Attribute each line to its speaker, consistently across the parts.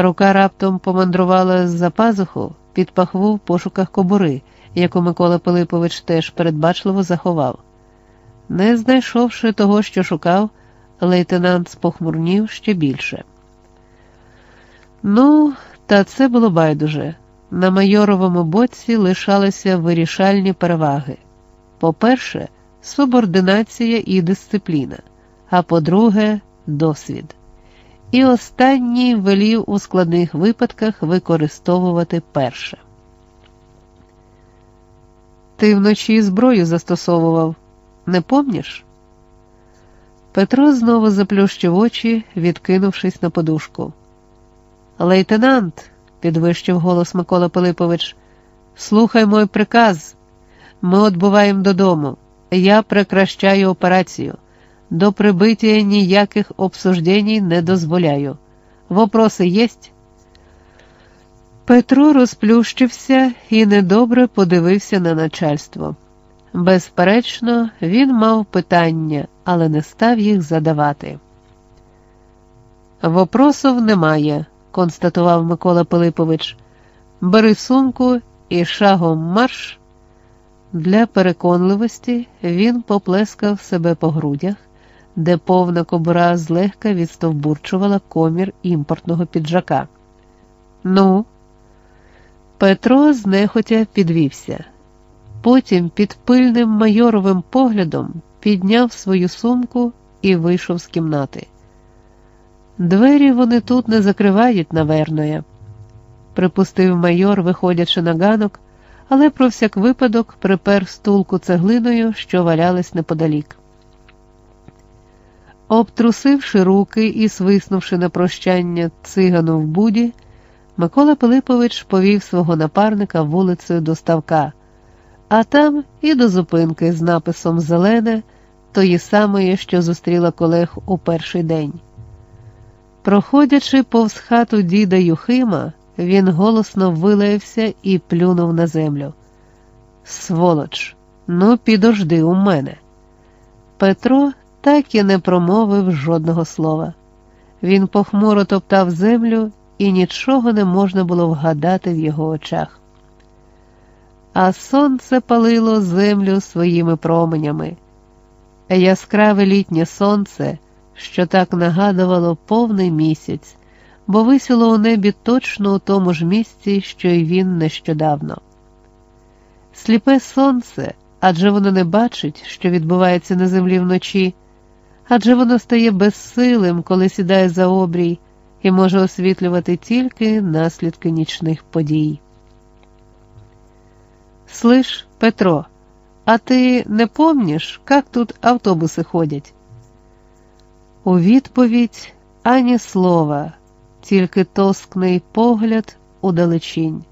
Speaker 1: Рука раптом помандрувала з-за пазуху під пахву в пошуках кобури, яку Микола Пилипович теж передбачливо заховав. Не знайшовши того, що шукав, лейтенант спохмурнів ще більше. Ну, та це було байдуже. На майоровому боці лишалися вирішальні переваги. По-перше, субординація і дисципліна, а по-друге, досвід. І останній велів у складних випадках використовувати перше. Ти вночі зброю застосовував, не помніш? Петро знову заплющив очі, відкинувшись на подушку. Лейтенант, підвищив голос Микола Пилипович, слухай мой приказ. Ми відбуваємо додому. Я прекращаю операцію. До прибиття ніяких обсуждень не дозволяю. Вопроси єсть? Петро розплющився і недобре подивився на начальство. Безперечно, він мав питання, але не став їх задавати. Вопросов немає, констатував Микола Пилипович. Бери сумку і шагом марш. Для переконливості він поплескав себе по грудях, де повна кобура злегка відстовбурчувала комір імпортного піджака. Ну, Петро знехотя підвівся. Потім під пильним майоровим поглядом підняв свою сумку і вийшов з кімнати. Двері вони тут не закривають, наверное, припустив майор, виходячи на ганок, але про всяк випадок припер стулку цеглиною, що валялась неподалік. Обтрусивши руки і свиснувши на прощання цигану в буді, Микола Пилипович повів свого напарника вулицею до ставка, а там і до зупинки з написом Зелене, тої самої, що зустріла колег у перший день. Проходячи повз хату діда Юхима, він голосно вилаявся і плюнув на землю. Сволоч, ну підожди у мене. Петро так і не промовив жодного слова. Він похмуро топтав землю, і нічого не можна було вгадати в його очах. А сонце палило землю своїми променями. Яскраве літнє сонце що так нагадувало повний місяць, бо висіло у небі точно у тому ж місці, що й він нещодавно. Сліпе сонце, адже воно не бачить, що відбувається на землі вночі, адже воно стає безсилим, коли сідає за обрій, і може освітлювати тільки наслідки нічних подій. Слиш, Петро, а ти не помніш, як тут автобуси ходять? У відповідь ані слова, тільки тоскний погляд у далечінь.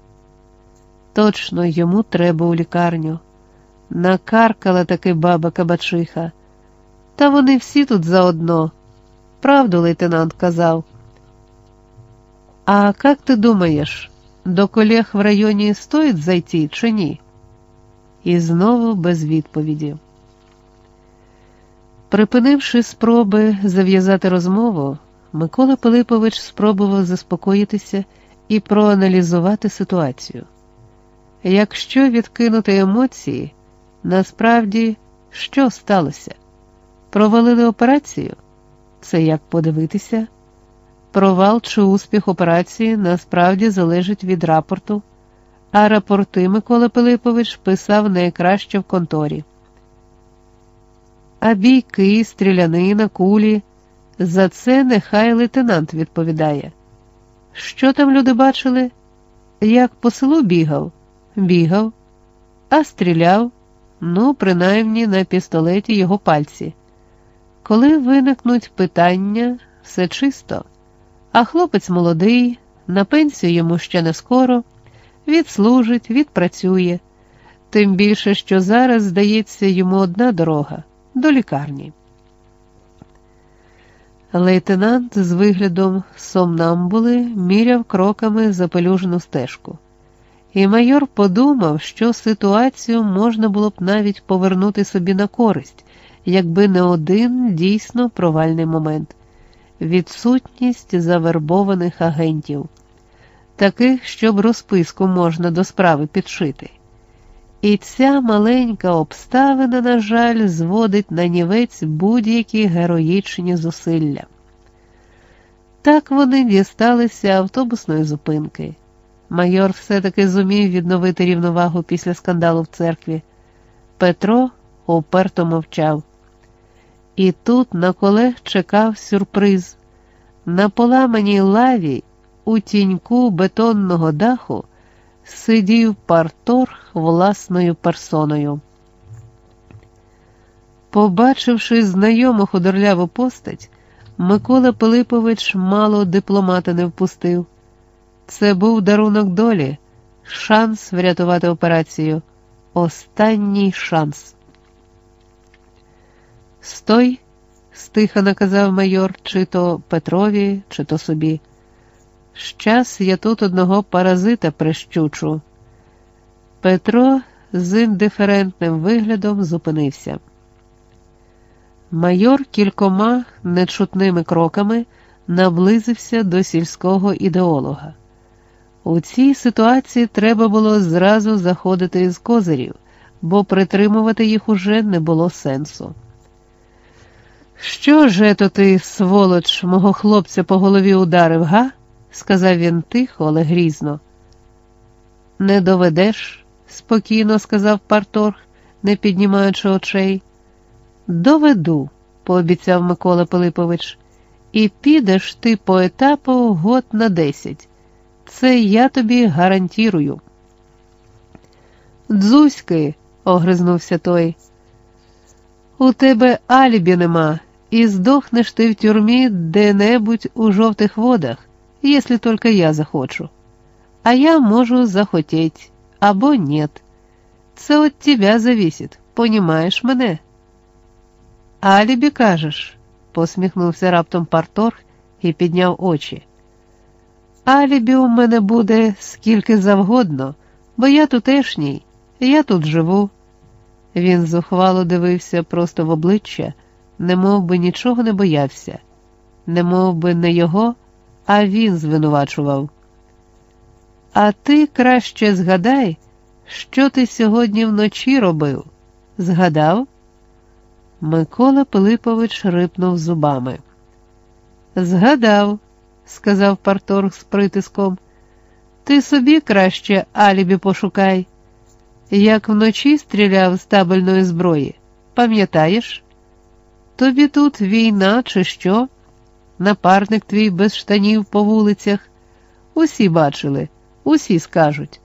Speaker 1: Точно йому треба у лікарню. Накаркала таки баба Кабачиха. Та вони всі тут заодно. Правду лейтенант казав. А як ти думаєш, до колег в районі стоїть зайти чи ні? І знову без відповіді. Припинивши спроби зав'язати розмову, Микола Пилипович спробував заспокоїтися і проаналізувати ситуацію. Якщо відкинути емоції, насправді що сталося? Провалили операцію? Це як подивитися? Провал чи успіх операції насправді залежить від рапорту, а рапорти Микола Пилипович писав найкраще в конторі а бійки, стрілянина, кулі. За це нехай лейтенант відповідає. Що там люди бачили? Як по селу бігав? Бігав, а стріляв, ну, принаймні на пістолеті його пальці. Коли виникнуть питання, все чисто, а хлопець молодий, на пенсію йому ще не скоро, відслужить, відпрацює, тим більше, що зараз здається йому одна дорога до лікарні. Лейтенант з виглядом сомнамбули міряв кроками запелюжену стежку, і майор подумав, що ситуацію можна було б навіть повернути собі на користь, якби не один дійсно провальний момент відсутність завербованих агентів. таких, щоб розписку можна до справи підшити. І ця маленька обставина, на жаль, зводить на нівець будь-які героїчні зусилля. Так вони дісталися автобусної зупинки. Майор все-таки зумів відновити рівновагу після скандалу в церкві. Петро уперто мовчав. І тут на колег чекав сюрприз. На поламаній лаві у тіньку бетонного даху сидів парторг власною персоною. Побачивши знайому худорляву постать, Микола Пилипович мало дипломата не впустив. Це був дарунок долі, шанс врятувати операцію. Останній шанс. Стой, стиха наказав майор, чи то Петрові, чи то собі. Щас я тут одного паразита прищучу. Петро з індиферентним виглядом зупинився. Майор кількома нечутними кроками наблизився до сільського ідеолога. У цій ситуації треба було зразу заходити з козирів, бо притримувати їх уже не було сенсу. Що же то ти, сволоч, мого хлопця по голові ударив, га? сказав він тихо, але грізно. Не доведеш, спокійно сказав парторг, не піднімаючи очей. Доведу, пообіцяв Микола Пилипович, і підеш ти по етапу год на десять. Це я тобі гарантірую. Дзузьки, огризнувся той. У тебе алібі нема, і здохнеш ти в тюрмі де-небудь у жовтих водах, якщо тільки я захочу. А я можу захотеть, або нет. Це от тебя зависит, понімаєш мене? Алібі кажеш, посміхнувся раптом парторг і підняв очі. Алібі у мене буде скільки завгодно, бо я тутешній, я тут живу. Він зухвало дивився просто в обличчя, не мов би нічого не боявся, не мов би не його, а він звинувачував. А ти краще згадай, що ти сьогодні вночі робив? Згадав? Микола Пилипович рипнув зубами. Згадав, сказав парторг з притиском. Ти собі краще алібі пошукай. Як вночі стріляв з табельної зброї, пам'ятаєш? Тобі тут війна, чи що? Напарник твій без штанів по вулицях. Усі бачили, усі скажуть.